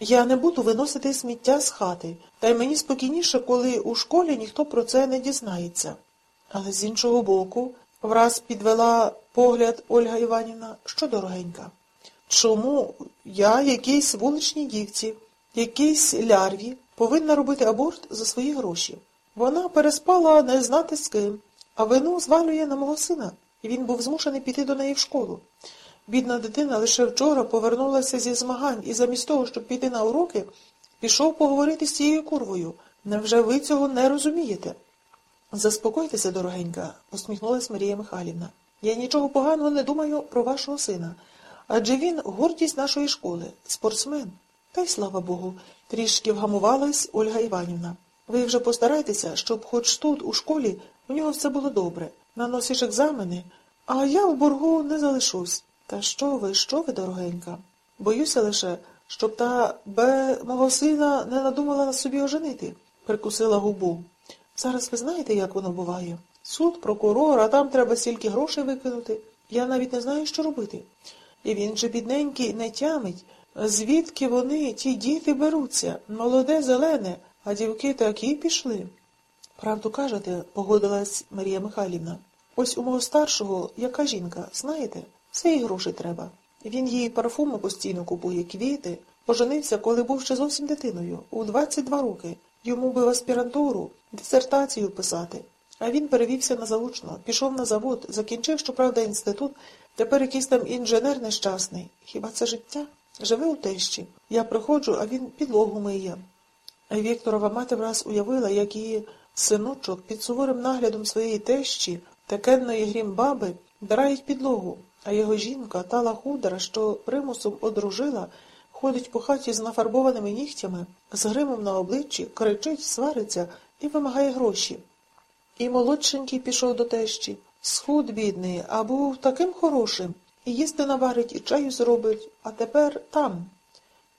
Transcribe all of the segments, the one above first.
Я не буду виносити сміття з хати, та й мені спокійніше, коли у школі ніхто про це не дізнається. Але з іншого боку, враз підвела погляд Ольга Іванівна, що дорогенька. Чому я, якійсь вуличній дівці, якійсь лярві, повинна робити аборт за свої гроші? Вона переспала не знати з ким, а вину звалює на мого сина, і він був змушений піти до неї в школу. Бідна дитина лише вчора повернулася зі змагань і замість того, щоб піти на уроки, пішов поговорити з цією курвою. Невже ви цього не розумієте? Заспокойтеся, дорогенька, усміхнулась Марія Михайлівна. Я нічого поганого не думаю про вашого сина. Адже він гордість нашої школи, спортсмен. Та й слава Богу, трішки вгамувалась Ольга Іванівна. Ви вже постарайтеся, щоб хоч тут, у школі, у нього все було добре. Наносиш екзамени, а я в боргу не залишусь. Та що ви, що ви, дорогенька? Боюся лише, щоб та бе мого сина не надумала на собі оженити, прикусила губу. Зараз ви знаєте, як воно буває? Суд, прокурор, а там треба стільки грошей викинути. Я навіть не знаю, що робити. І він же, бідненький, не тямить. Звідки вони, ті діти, беруться? Молоде, зелене, а дівки такі пішли. Правду кажете, погодилась Марія Михайлівна. Ось у мого старшого, яка жінка, знаєте, все їй грошей треба. Він їй парфуми постійно купує, квіти. Поженився, коли був ще зовсім дитиною, у 22 роки. Йому би в аспірантуру, дисертацію писати. А він перевівся на заочно, пішов на завод, закінчив, щоправда, інститут, тепер якийсь там інженер нещасний. Хіба це життя? Живе у тещі. Я приходжу, а він підлогу миє. Вікторова мати враз уявила, як її синочок під суворим наглядом своєї тещі, такенної грім баби, драють підлогу, а його жінка, та лахудра, що примусом одружила, ходить по хаті з нафарбованими нігтями, з гримом на обличчі, кричить, свариться і вимагає гроші. І молодшенький пішов до тещі. Схуд бідний, а був таким хорошим. І їсти наварить, і чаю зробить, а тепер там.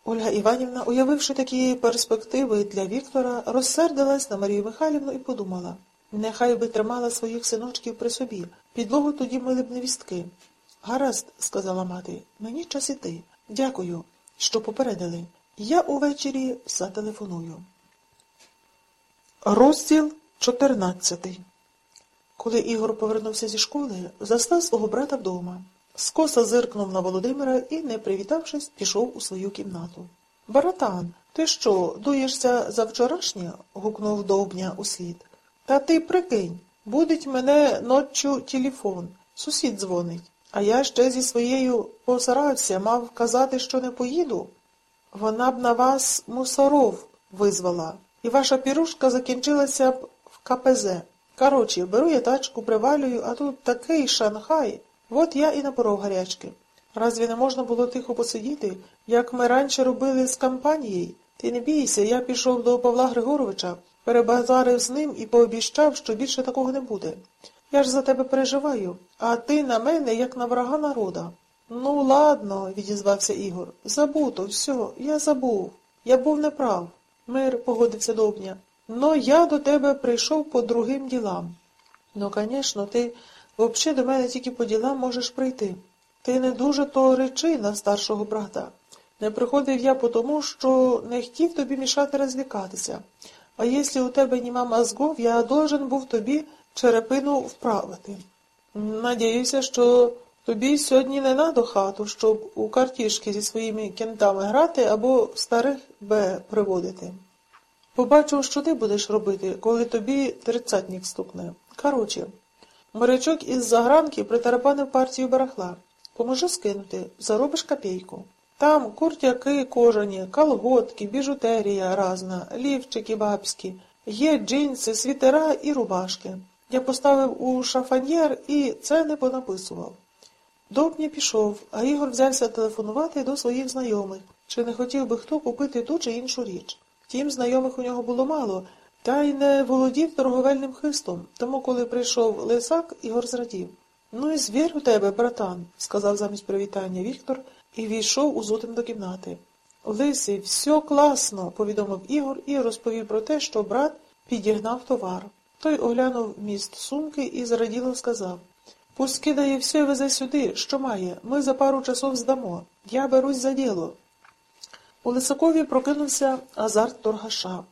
Ольга Іванівна, уявивши такі перспективи для Віктора, розсердилась на Марію Михайлівну і подумала нехай би тримала своїх синочків при собі, підлогу тоді мили б невістки. Гаразд, сказала мати, мені час іти. Дякую, що попередили. Я увечері зателефоную. Розділ чотирнадцятий. Коли Ігор повернувся зі школи, застав свого брата вдома. Скоса зиркнув на Володимира і, не привітавшись, пішов у свою кімнату. Братан, ти що, дуєшся за вчорашнє? гукнув довбня услід. Та ти прикинь, будить мене ноччю телефон. Сусід дзвонить. А я ще зі своєю посарався, мав казати, що не поїду. Вона б на вас мусоров визвала, і ваша пірушка закінчилася б в КПЗ. Короче, беру я тачку, привалюю, а тут такий шанхай. От я і напоров гарячки. Разві не можна було тихо посидіти, як ми раніше робили з компанією? Ти не бійся, я пішов до Павла Григоровича, перебазарив з ним і пообіщав, що більше такого не буде. Я ж за тебе переживаю, а ти на мене, як на врага народа. Ну, ладно, відізвався Ігор. Забуто, все, я забув. Я був неправ. Мир, погодився Довбня. Но я до тебе прийшов по другим ділам. Ну, звісно, ти взагалі до мене тільки по ділам можеш прийти. Ти не дуже то речи на старшого брата. Не приходив я потому, що не хотів тобі мішати розвікатися. А якщо у тебе нема мозгов, я должен був тобі черепину вправити. Надіюся, що тобі сьогодні не надо хату, щоб у картішки зі своїми кентами грати або старих Б приводити. Побачив, що ти будеш робити, коли тобі тридцятник стукне. Короче, морячок із загранки притарапанив партію барахла. Поможи скинути, заробиш копійку. Там куртяки кожані, колготки, біжутерія разна, лівчики бабські, є джинси, світера і рубашки. Я поставив у шафаньєр і це не понаписував. Довбня пішов, а Ігор взявся телефонувати до своїх знайомих, чи не хотів би хто купити ту чи іншу річ. Втім, знайомих у нього було мало, та й не володів торговельним хистом, тому, коли прийшов лисак, Ігор зрадів. Ну і звір у тебе, братан, сказав замість привітання Віктор і війшов узутим до кімнати. Лисий, все класно, повідомив Ігор і розповів про те, що брат підігнав товар. Той оглянув міст сумки і зраділо сказав Пусть кидає все і везе сюди, що має. Ми за пару часов здамо. Я берусь за діло. У Лисакові прокинувся азарт торгаша.